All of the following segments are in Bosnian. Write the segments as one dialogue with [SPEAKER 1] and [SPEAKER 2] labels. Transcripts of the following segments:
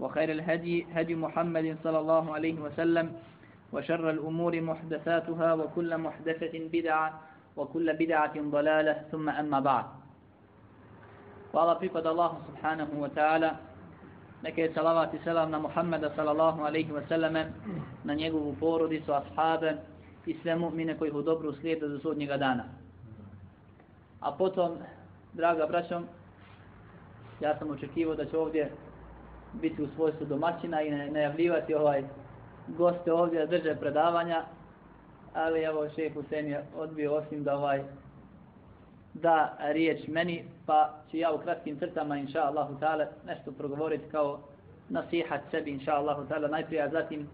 [SPEAKER 1] وخير الهدي هدي محمد صلى الله عليه وسلم وشر الأمور محدثاتها وكل محدثة بدعة وكل بدعة ضلالة ثم أما بعد Hvala pripada Allahu subhanahu wa ta'ala. Neka je salavat i selam na Muhammeda sallallahu alaihi wa sallame, na njegovu porodicu, ashabe i sve mu'mine koji ih u dobru slijede do sudnjega dana. A potom, draga braćom, ja sam očekivao da će ovdje biti u svojstvu domaćina i najavljivati ovaj goste ovdje da drže predavanja, ali evo šeх Husein je odbio osim da ovaj da riječ meni, pa ću ja u kratkim crtama, inša Allahu ta'ala, nešto progovoriti kao nasihat sebi, inša Allahu ta'ala, najprije, a zatim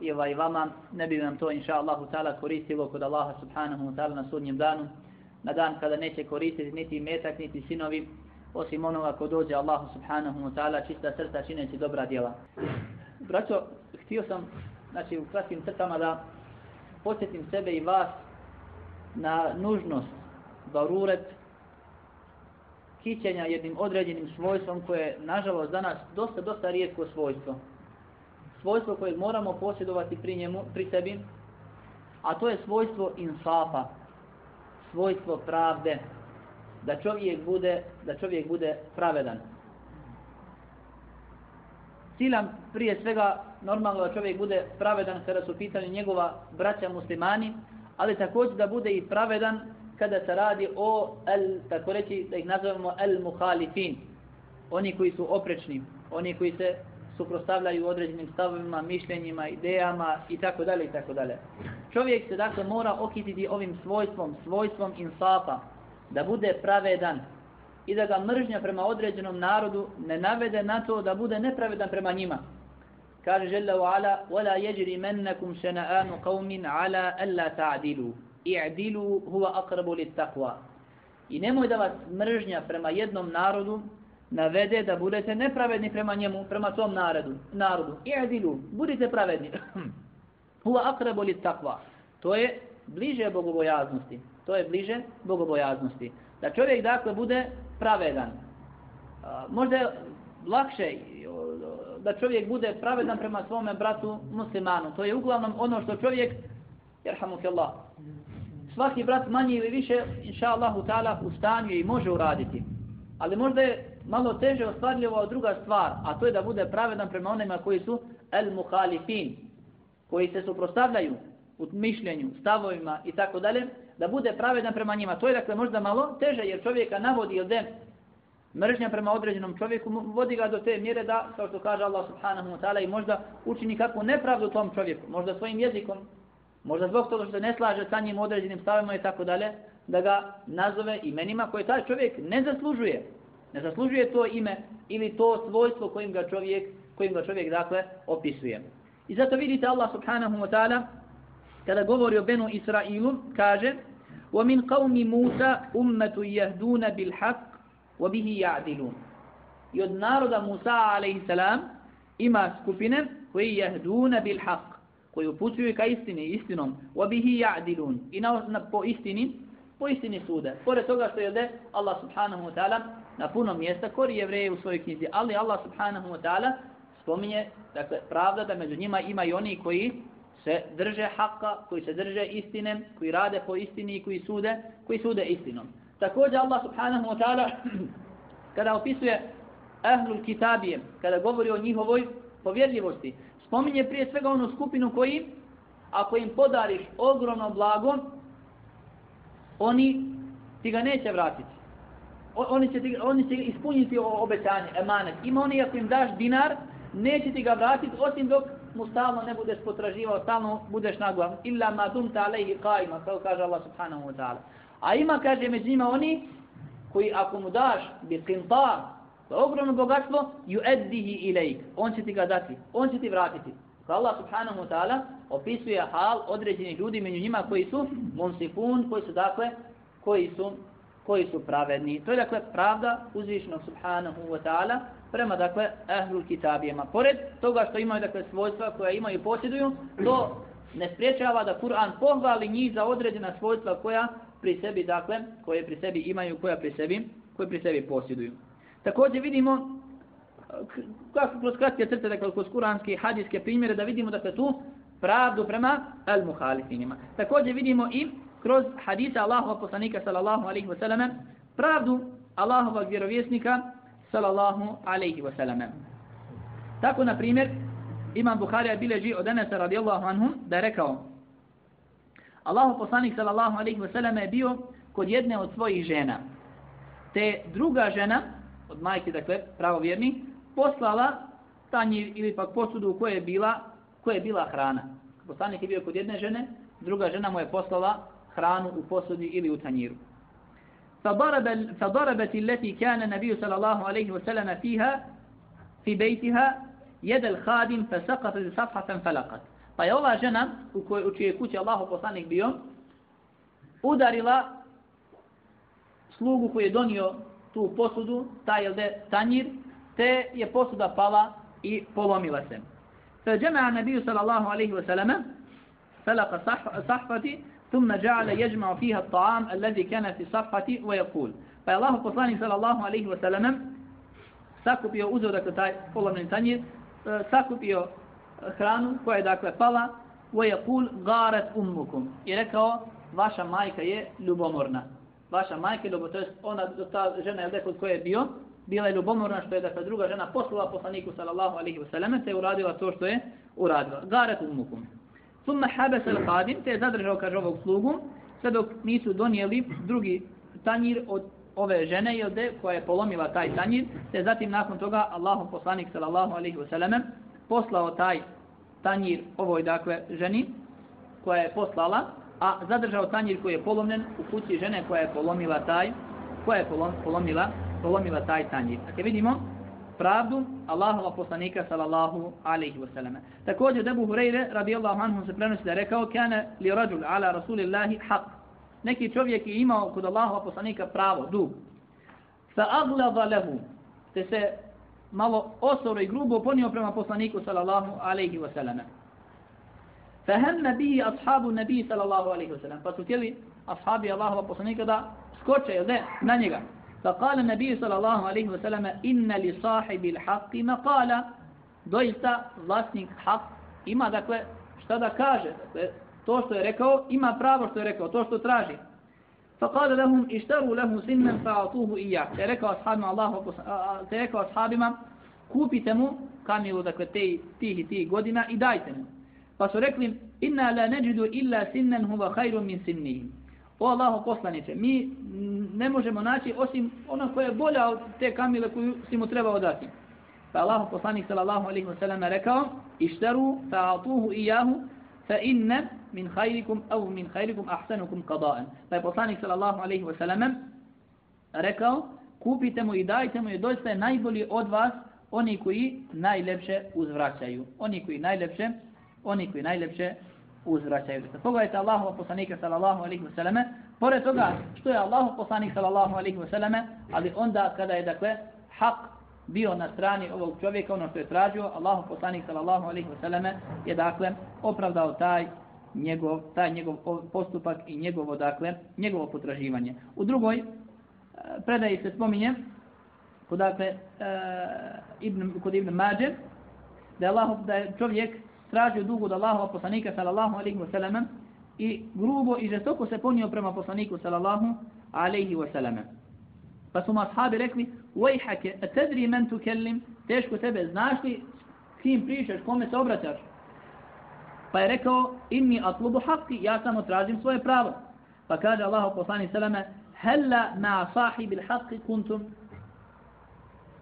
[SPEAKER 1] i ovaj vama, ne bi nam to, inša Allahu ta'ala, koristilo kod Allaha subhanahu wa ta'ala na sudnjem danu, na dan kada neće koristiti niti metak, niti sinovi, osim onoga ko dođe Allahu subhanahu wa ta'ala, čista srca čineći dobra djela. Braćo, htio sam, znači, u kratkim crtama da posjetim sebe i vas na nužnost daruret kićenja jednim određenim svojstvom koje je nažalost danas dosta, dosta rijetko svojstvo. Svojstvo koje moramo posjedovati pri, njemu, pri sebi, a to je svojstvo insafa, svojstvo pravde, da čovjek bude, da čovjek bude pravedan. Cilam prije svega normalno da čovjek bude pravedan kada su pitanje njegova braća muslimani, ali također da bude i pravedan kada se radi o el, tako reći da ih nazovemo el muhalifin, oni koji su oprečni, oni koji se suprostavljaju određenim stavovima, mišljenjima, idejama i tako dalje i tako dalje. Čovjek se dakle mora okititi ovim svojstvom, svojstvom insafa, da bude pravedan i da ga mržnja prema određenom narodu ne navede na to da bude nepravedan prema njima. Kaže Jalla wa ala, وَلَا يَجْرِ مَنَّكُمْ شَنَآنُ قَوْمٍ عَلَى أَلَّا تَعْدِلُوا i'dilu huwa aqrabu lit taqwa. I nemoj da vas mržnja prema jednom narodu navede da budete nepravedni prema njemu, prema tom narodu. narodu. I'dilu, budite pravedni. huwa aqrabu lit taqwa. To je bliže bogobojaznosti. To je bliže bogobojaznosti. Da čovjek dakle bude pravedan. Možda je lakše da čovjek bude pravedan prema svome bratu muslimanu. To je uglavnom ono što čovjek, jerhamuke Allah, svaki brat manje ili više, inša Allahu ta'ala, u stanju i može uraditi. Ali možda je malo teže ostvarljivo druga stvar, a to je da bude pravedan prema onima koji su el muhalifin, koji se suprostavljaju u mišljenju, stavovima i tako dalje, da bude pravedan prema njima. To je dakle možda malo teže jer čovjeka navodi ili den mržnja prema određenom čovjeku, vodi ga do te mjere da, kao što kaže Allah subhanahu wa ta'ala, i možda učini kakvu nepravdu tom čovjeku, možda svojim jezikom, možda zbog toga što se ne slaže sa njim određenim stavima i tako dalje, da ga nazove imenima koje taj čovjek ne zaslužuje. Ne zaslužuje to ime ili to svojstvo kojim ga čovjek, kojim ga čovjek dakle opisuje. I zato vidite Allah subhanahu wa ta'ala kada govori o Benu Israilu kaže وَمِنْ قَوْمِ مُوسَى أُمَّةُ يَهْدُونَ بِالْحَقِّ وَبِهِ يَعْدِلُونَ I od naroda Musa a.s. ima skupine koji jehduna bil haq, koji upućuju ka istini, istinom, وَبِهِ يَعْدِلُونَ I na, na, po istini, po istini sude. Pored toga što je de Allah subhanahu wa ta'ala na puno mjesta kori jevreje u svojoj knjizi, ali Allah subhanahu wa ta'ala spominje, dakle, pravda da među njima ima i oni koji se drže haka, koji se drže istinem, koji rade po istini i koji sude, koji sude istinom. Također Allah subhanahu wa ta'ala kada opisuje ahlul kitabije, kada govori o njihovoj povjerljivosti, spominje prije svega onu skupinu koji ako im podariš ogromno blago, oni ti ga neće vratiti. Oni će, ti, oni će ispuniti obećanje, emanet. Ima oni ako im daš dinar, neće ti ga vratiti osim dok mu stalno ne budeš potraživao, stalno budeš naglav. Illa ma dumta alaihi qaima, kao kaže Allah subhanahu wa ta'ala. A ima, kaže, među njima oni koji ako mu daš bi qintar, to je ogromno bogatstvo, ju eddihi. On će ti ga dati, on će ti vratiti. Kao Allah subhanahu wa ta'ala opisuje hal određenih ljudi među njima koji su munsifun, koji su dakle, koji su koji su pravedni. To je dakle pravda uzvišnog subhanahu wa ta'ala prema dakle ehlul kitabijama. Pored toga što imaju dakle svojstva koja imaju i posjeduju, to ne spriječava da Kur'an pohvali njih za određena svojstva koja pri sebi dakle, koje pri sebi imaju, koja pri sebi, koje pri sebi posjeduju. Također vidimo kako kroz kratke crte, dakle kroz kuranske i hadijske primjere da vidimo dakle tu pravdu prema al-muhalifinima. Također vidimo i kroz hadisa Allahova poslanika sallallahu alaihi wa sallam pravdu Allahovog vjerovjesnika sallallahu alaihi wa sallam. Tako, na primjer, Imam Bukharija bileži od Enesa radijallahu anhum da je rekao Allahov poslanik sallallahu alaihi wa sallam je bio kod jedne od svojih žena. Te druga žena, od majke, dakle, pravovjerni, poslala tanji ili pak posudu u kojoj je bila, koje je bila hrana. Poslanik je bio kod jedne žene, druga žena mu je poslala hranu u posudi ili u tanjiru. فضربت التي كان النبي صلى الله عليه وسلم فيها في بيتها يد الخادم فسقطت صفحة فلقت Pa je ova žena u, koj, u čije kuće Allahu poslanik bio udarila slugu koji je donio tu posudu, taj ili tanjir, te je posuda pala i polomila se. فجمع النبي صلى الله عليه وسلم فلق صحفتي ثم جعل يجمع فيها الطعام الذي كان في صفحتي ويقول فالله poslanik صلى الله عليه وسلم sakupio uzeo dakle taj polovni tanjir sakupio hranu koja je dakle pala ويقول غارت أمكم i rekao vaša majka je ljubomorna vaša majka je ljubomorna to jest ona ta žena je kod koje je bio bila je ljubomorna što je dakle druga žena poslala poslaniku sallallahu alejhi ve selleme te uradila to što je uradila garat umukum Summa habas al qadim te zadržao kaže ovog slugu sve dok nisu donijeli drugi tanjir od ove žene i ode koja je polomila taj tanjir te zatim nakon toga Allahu poslanik sallallahu alejhi ve selleme poslao taj tanjir ovoj dakle ženi koja je poslala a zadržao tanjir koji je polomljen u kući žene koja je polomila taj koja je polomila polomila taj tanjir. Dakle, vidimo pravdu Allahova poslanika sallallahu alaihi wa sallam. Također, Debu Hureyre, radijallahu anhu, se prenosi da rekao, kana li rađul ala rasulillahi haq. Neki čovjek je imao kod Allahova poslanika pravo, dug. Fa aglada lehu, te se malo osoro i grubo ponio prema poslaniku sallallahu alaihi wa sallam. Fahem bihi ashabu nabi sallallahu alaihi wa sallam. Pa su htjeli ashabi Allahova poslanika da skoče, jel ne, na njega. فقال النبي صلى الله عليه وسلم إن لصاحب الحق مقالا doista vlasnik hak ima dakle šta da kaže dakle to što je rekao ima pravo što je rekao to što traži فقال لهم اشتروا له سنا فاعطوه اياه je rekao ashabima Allah te rekao ashabima kupite mu kamilu dakle te tih i tih godina i dajte mu pa su rekli inna la najidu illa sinnan huwa khairun min sinnihim o Allaho poslanice, mi ne možemo naći osim ona koja je bolja od te kamile koju si mu trebao dati. Pa Allaho poslanik sallallahu alaihi wa sallam rekao, išteru fa'atuhu ijahu fa inne min hajrikum au min hajrikum ahsanukum qada'an. Pa je poslanik sallallahu alaihi wa sallam rekao, kupite mu i dajte mu i doista je najbolji od vas oni koji najlepše uzvraćaju. Oni koji najlepše, oni koji najlepše uzvraćaju. Pogledajte Allahova poslanika sallallahu alaihi wa sallame, pored toga što je Allahov poslanik sallallahu alaihi wa sallame, ali onda kada je dakle hak bio na strani ovog čovjeka, ono što je tražio, Allahov poslanik sallallahu alaihi wa sallame je dakle opravdao taj njegov, taj njegov postupak i njegovo dakle, njegovo potraživanje. U drugoj e, predaji se spominje kod dakle e, Ibn, kod Ibn Mađe, da je, Allah, da je čovjek tražio dugu od Allahova poslanika sallallahu alaihi wa sallam i grubo i žestoko se ponio prema poslaniku sallallahu alaihi wa sallam. Pa su mu ashabi rekli, Vajhake, a tedri men tu kellim, teško tebe, znaš li kim pričaš, kome se obraćaš? Pa je rekao, inni atlubu haqqi, ja samo tražim svoje pravo. Pa kaže Allah poslani sallallahu hella ma sahibil haqqi kuntum.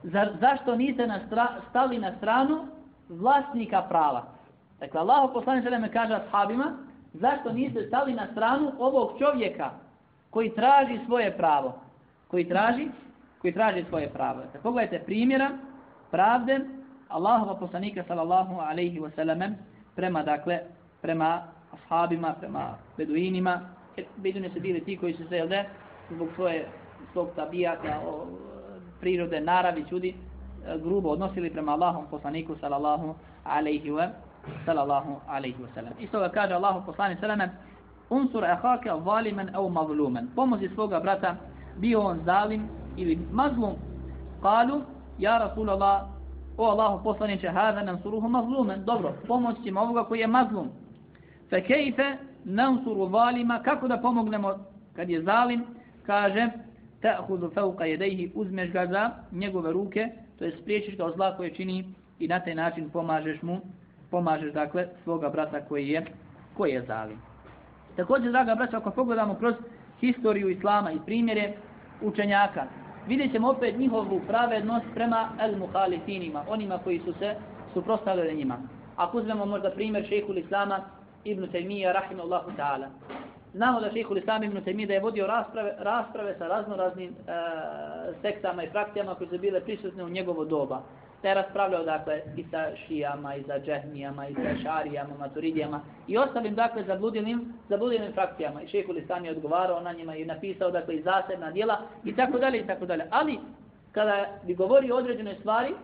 [SPEAKER 1] Zar, zašto niste na stra, stali na stranu vlasnika prava? Dakle, Allah poslani salame kaže ashabima, zašto niste stali na stranu ovog čovjeka koji traži svoje pravo? Koji traži, koji traži svoje pravo. Dakle, pogledajte primjera pravde Allahova poslanika sallallahu alaihi wa sallam prema, dakle, prema ashabima, prema beduinima. Beduini su bili ti koji su se, jel de, zbog svoje, svog tabijata, o, prirode, naravi, čudi, e, grubo odnosili prema Allahom poslaniku sallallahu alaihi wa sallallahu alaihi wa sallam. Isto ga kaže Allahu poslanik sallam unsur ahake valimen au mazlumen. Pomozi svoga brata, bio on zalim ili mazlum. Kalu, ja Rasulallah, o Allahu poslaniče, hada nansuruhu mazlumen. Dobro, pomoći ćemo ovoga koji je mazlum. Fe kejfe nansuru zalima, kako da pomognemo kad je zalim, kaže, ta'hudu fawqa yadayhi uzmeš ga za njegove ruke, to je spriječiš ga od zla koje čini i na taj način pomažeš mu, pomažeš dakle svoga brata koji je, koji je zalim. Također, draga braća, ako pogledamo kroz historiju Islama i primjere učenjaka, vidjet ćemo opet njihovu pravednost prema el-muhalifinima, onima koji su se suprostavili njima. Ako uzmemo možda primjer šehhul Islama ibn Taymiyyah, rahimahullahu ta'ala. Znamo da šehhul Islam ibn Taymiyyah da je vodio rasprave, rasprave sa raznoraznim e, sektama i frakcijama koje su bile prisutne u njegovo doba te raspravljao dakle i sa šijama i sa džehmijama i sa šarijama, maturidijama i ostalim dakle zabludilim, zabludilim frakcijama i šehhul Islam je odgovarao na njima i napisao dakle i zasebna dijela i tako dalje i tako dalje. Ali kada bi govorio o određenoj stvari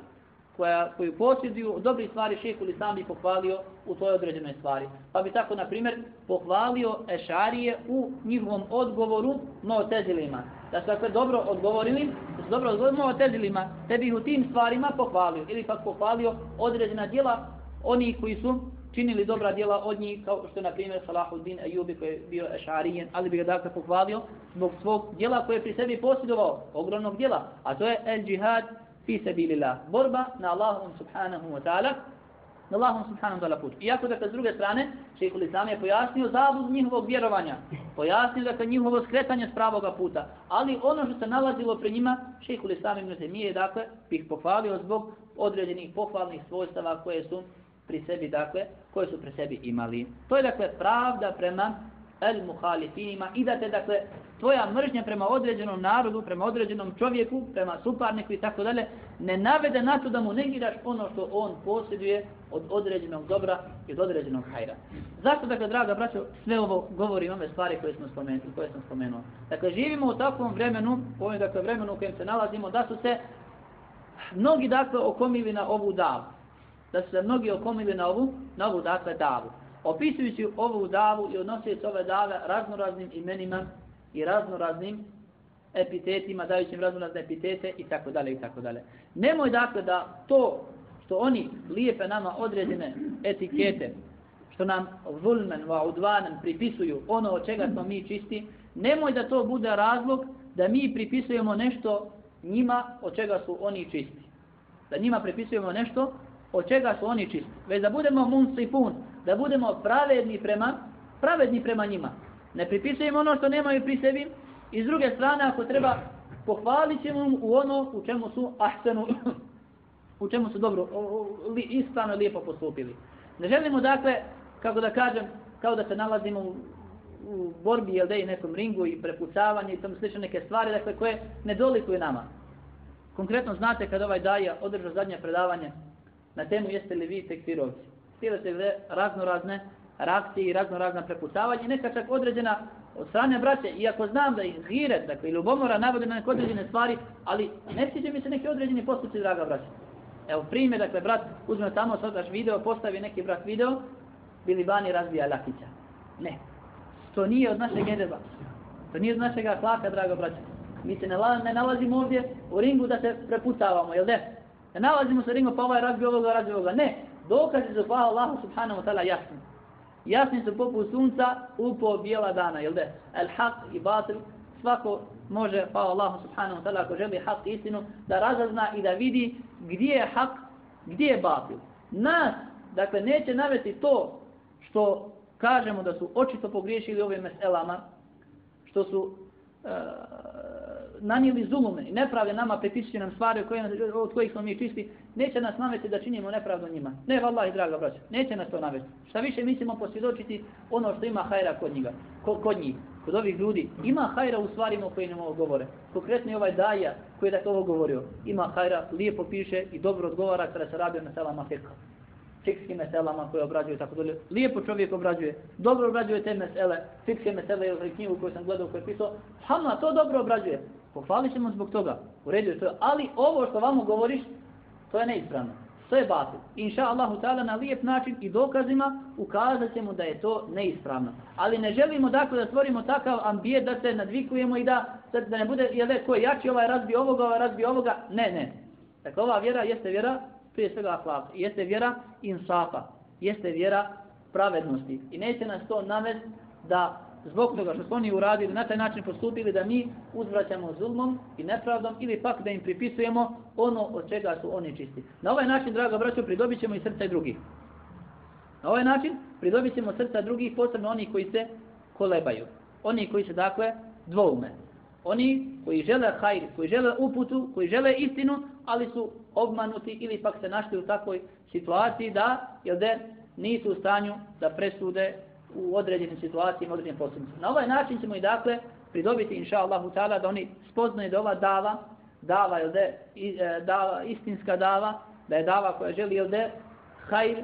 [SPEAKER 1] koja, koju posjeduju, dobri stvari šehhul Islam bi pohvalio u toj određenoj stvari. Pa bi tako na primjer pohvalio Ešarije u njihovom odgovoru Mootezilima. Da su dakle dobro odgovorili, da su dobro odgovorili Mootezilima, te bi u tim stvarima pohvalio. Ili pak pohvalio određena djela oni koji su činili dobra djela od njih, kao što je na primjer Salahuddin Ayyubi koji je bio Ešarijen, ali bi ga dakle pohvalio zbog svog djela koje je pri sebi posjedovao, ogromnog djela, a to je el džihad fi sabilillah. Borba na Allahom subhanahu wa ta'ala, na Allahom subhanahu wa ta'ala put. Iako dakle s druge strane, šehhul Islam je pojasnio zabud njihovog vjerovanja, pojasnio dakle njihovo skretanje s pravoga puta, ali ono što se nalazilo pre njima, šehhul Islam ibn Temije, dakle, bih pohvalio zbog određenih pohvalnih svojstava koje su pri sebi, dakle, koje su pri sebi imali. To je dakle pravda prema el muhalifinima i da te dakle tvoja mržnja prema određenom narodu, prema određenom čovjeku, prema suparniku i tako dalje, ne navede na to da mu negiraš ono što on posjeduje od određenog dobra i od određenog hajra. Zašto, dakle, draga braćo, sve ovo govorim ove stvari koje smo spomenuli, koje sam spomenuo? Dakle, živimo u takvom vremenu, u ovom dakle, vremenu u kojem se nalazimo, da su se mnogi, dakle, okomili na ovu davu. Da su se mnogi okomili na ovu, na ovu, dakle, davu. Opisujući ovu davu i odnosujući ove dave raznoraznim imenima i razno raznim epitetima, dajući im raznorazne epitete i tako dalje i tako dalje. Nemoj dakle da to što oni lijepe nama određene etikete, što nam vulmen, wa udvanen pripisuju ono od čega smo mi čisti, nemoj da to bude razlog da mi pripisujemo nešto njima od čega su oni čisti. Da njima pripisujemo nešto od čega su oni čisti. Već da budemo munsipun, da budemo pravedni prema, pravedni prema njima. Ne pripisujemo ono što nemaju pri sebi. I s druge strane, ako treba, pohvalit ćemo u ono u čemu su ahsenu, u čemu su dobro, li, ispravno lijepo postupili. Ne želimo, dakle, kako da kažem, kao da se nalazimo u, u borbi, jel da i nekom ringu i prepucavanje i tomu slične neke stvari, dakle, koje ne dolikuju nama. Konkretno znate kad ovaj daja održao zadnje predavanje na temu jeste li vi tekfirovci. Stile se razno razne reakcije i razno razna prepucavanja i neka čak određena od strane braće, iako znam da ih hiret, dakle, ljubomora navode na neke određene stvari, ali ne sviđa mi se neki određeni postupci, draga braća. Evo primjer, dakle, brat uzme tamo sadaš video, postavi neki brat video, bili bani razbija Lakića. Ne. To nije od našeg edeba. To nije od našeg ahlaka, draga braća. Mi se ne, ne nalazimo ovdje u ringu da se prepucavamo, jel ne? Ne nalazimo se u ringu pa ovaj razbija ovoga, razbija ovoga. Ne. Dokazi za pa subhanahu wa ta'ala jasni jasni su poput sunca u po bijela dana, jel de? El haq i batil, svako može, pa Allah subhanahu wa ta'ala, ako želi haq i istinu, da razazna i da vidi gdje je haq, gdje je batil. Nas, dakle, neće naveti to što kažemo da su očito pogriješili ove meselama, što su e, nanijeli zulume i nepravde nama, pripisuju nam stvari kojih od kojih smo mi čisti, neće nas navesti da činimo nepravdu njima. Ne, vallahi, draga braća, neće nas to navesti. Šta više, mi ćemo posvjedočiti ono što ima hajra kod njega, kod, kod njih, kod ovih ljudi. Ima hajra u stvarima o kojima ovo govore. Konkretno ovaj daja koji je dakle ovo govorio. Ima hajra, lijepo piše i dobro odgovara kada se radi o meselama fikha fikskim meselama koje obrađuje tako dalje. Lijepo čovjek obrađuje, dobro obrađuje te mesele, fikske mesele ili knjigu koju sam gledao koju je pisao. Hamla, to dobro obrađuje. Pohvalit ćemo zbog toga. U redu je to. Ali ovo što vamo govoriš, to je neispravno. To je batil. Inša Allahu ta'ala na lijep način i dokazima ukazat ćemo da je to neispravno. Ali ne želimo dakle da stvorimo takav ambijet da se nadvikujemo i da, da ne bude, jel ko je jači ovaj razbi ovoga, ovaj razbi ovoga. Ne, ne. Dakle, ova vjera jeste vjera prije svega ahlaka. Jeste vjera insafa. Jeste vjera pravednosti. I neće nas to navest da zbog toga što su oni uradili, na taj način postupili da mi uzvraćamo zulmom i nepravdom ili pak da im pripisujemo ono od čega su oni čisti. Na ovaj način, draga braćo, pridobit ćemo i srca drugih. Na ovaj način pridobit ćemo srca drugih, posebno oni koji se kolebaju. Oni koji se, dakle, dvoume. Oni koji žele hajr, koji žele uputu, koji žele istinu, ali su obmanuti ili pak se našli u takvoj situaciji da, jel de, nisu u stanju da presude u određenim situacijama, određenim posljednicima. Na ovaj način ćemo i dakle pridobiti, inša Allahu ta'ala, da oni spoznaju da ova dava, dava, jel de, e, dava, istinska dava, da je dava koja želi, jel de, hajr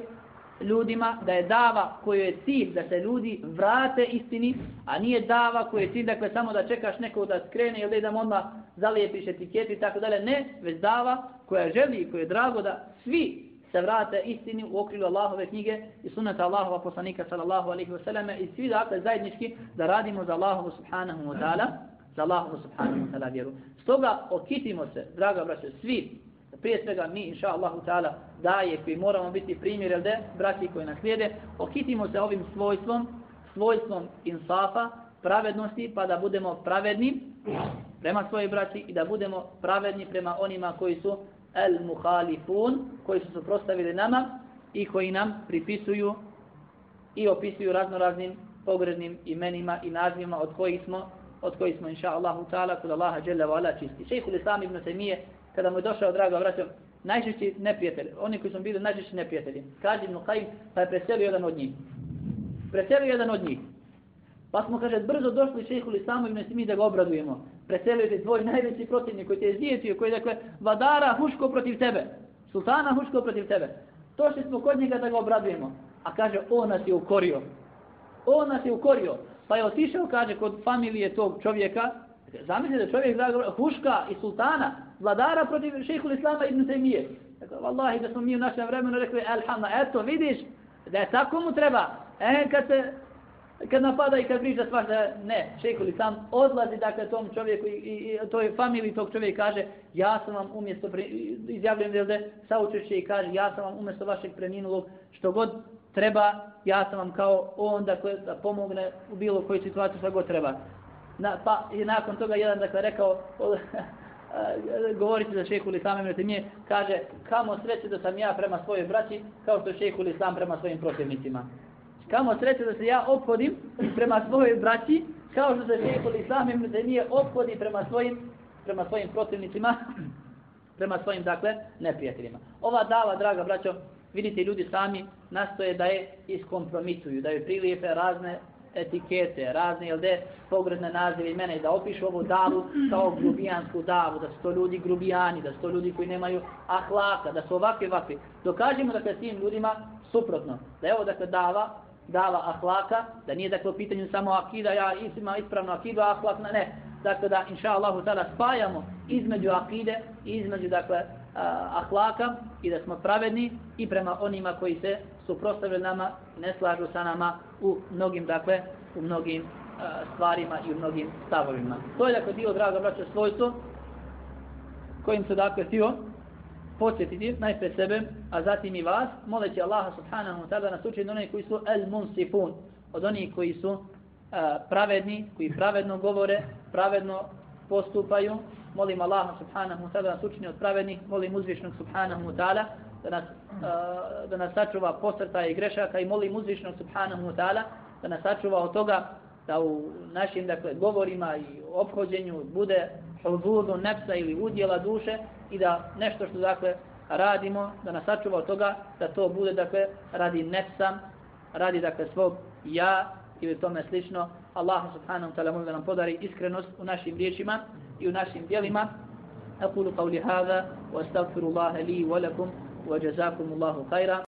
[SPEAKER 1] ljudima, da je dava koju je cilj da se ljudi vrate istini, a nije dava koju je cilj, dakle, samo da čekaš nekog da skrene ili da odmah zalijepiš etiketi i tako dalje. Ne, već dava koja želi i koja je drago da svi se vrate istini u okrilu Allahove knjige i sunnata Allahova poslanika sallallahu alaihi wasallam i svi dakle zajednički da radimo za Allahovu subhanahu wa ta'ala za Allahovu subhanahu wa ta'ala vjeru. Stoga okitimo se, draga braće, svi, prije svega mi, inša Allahu ta'ala, daje koji moramo biti primjer, jel de, braći koji nas slijede, okitimo se ovim svojstvom, svojstvom insafa, pravednosti, pa da budemo pravedni prema svojoj braći i da budemo pravedni prema onima koji su el muhalifun koji su suprostavili nama i koji nam pripisuju i opisuju raznoraznim pogrednim imenima i nazivima od kojih smo od kojih smo inša Allahu ta'ala kod Allaha dželle wa ala čisti. Šejhul Islam ibn Taymije kada mu je došao drago braćo najčešći neprijatelj, oni koji su bili najčešći neprijatelji. Kaže Ibn Qayyim pa je preselio jedan od njih. Preselio jedan od njih. Pa smo, kaže, brzo došli šehhul Islamu ibn mi da ga obradujemo preselio te tvoj najveći protivnik koji te je zdijetio, koji je dakle vladara huško protiv tebe, sultana huško protiv tebe. To što smo kod njega da ga obradujemo. A kaže, on nas je ukorio. On nas je ukorio. Pa je otišao, kaže, kod familije tog čovjeka, zamislite da čovjek da huška i sultana, vladara protiv šehhul Islama ibn Taymije. Dakle, vallahi da smo mi u našem vremenu rekli, alhamna, eto, vidiš, da je tako mu treba. E, kad se kad napada i kad priča svašta, ne, šejkul sam odlazi dakle tom čovjeku i, i, i toj familiji tog čovjeka kaže, ja sam vam umjesto, izjavljujem velde, saučešće i kaže, ja sam vam umjesto vašeg preminulog, što god treba, ja sam vam kao on dakle, da pomogne u bilo kojoj situaciji što god treba. Na, pa i nakon toga jedan dakle rekao, govoriti za šehu Islam imate mije, kaže, kamo sreće da sam ja prema svojoj braći, kao što šehu Islam prema svojim protivnicima kamo sreće da se ja ophodim prema svojoj braći, kao što se šehol islam ibn nije ophodi prema svojim, prema svojim protivnicima, prema svojim, dakle, neprijateljima. Ova dava, draga braćo, vidite, ljudi sami nastoje da je iskompromituju, da je prilijepe razne etikete, razne jel de, pogredne nazive imena i da opišu ovu davu kao grubijansku davu, da su to ljudi grubijani, da su to ljudi koji nemaju ahlaka, da su ovakvi ovakvi. Dokažimo dakle tim ljudima suprotno, da je ovo dakle dava dava ahlaka, da nije dakle u pitanju samo akida, ja ima ispravno akidu, ahlak, ne. Dakle da, inša Allahu tada spajamo između akide i između, dakle, ahlaka i da smo pravedni i prema onima koji se suprostavili nama, ne slažu sa nama u mnogim, dakle, u mnogim stvarima i u mnogim stavovima. To je, dakle, dio, draga braća, svojstvo kojim se, dakle, htio posjetiti najpre sebe, a zatim i vas, moleći Allaha subhanahu wa ta'ala nas od onih koji su el munsifun, od onih koji su uh, pravedni, koji pravedno govore, pravedno postupaju. Molim Allaha subhanahu wa ta'ala nas učini od pravednih, molim uzvišnog subhanahu wa ta'ala da nas, uh, da nas sačuva posrta i grešaka i molim uzvišnog subhanahu wa ta'ala da nas sačuva od toga da u našim dakle, govorima i obhođenju bude huzudu nefsa ili udjela duše i da nešto što dakle radimo, da nas sačuva od toga da to bude dakle radi nefsa, radi dakle svog ja ili tome slično. Allah subhanahu wa ta'ala može da nam podari iskrenost u našim riječima i u našim djelima. أقول قولي هذا وأستغفر الله لي ولكم وجزاكم الله خيرا